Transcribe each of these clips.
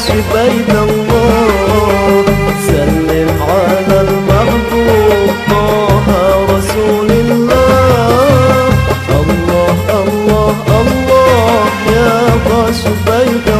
ماشي بين الله سلم على المحبوب طه رسول الله. الله الله الله يا الله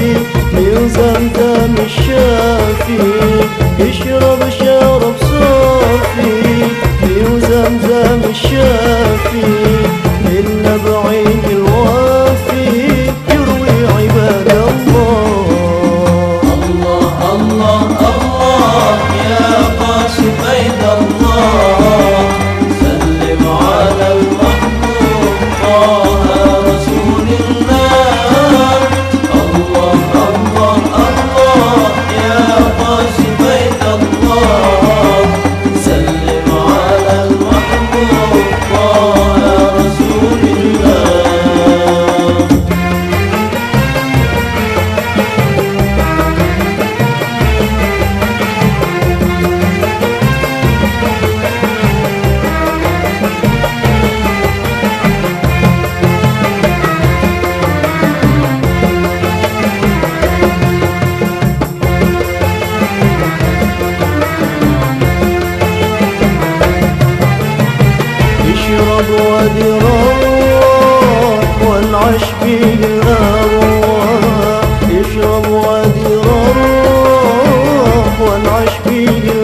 Kashmir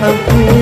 aku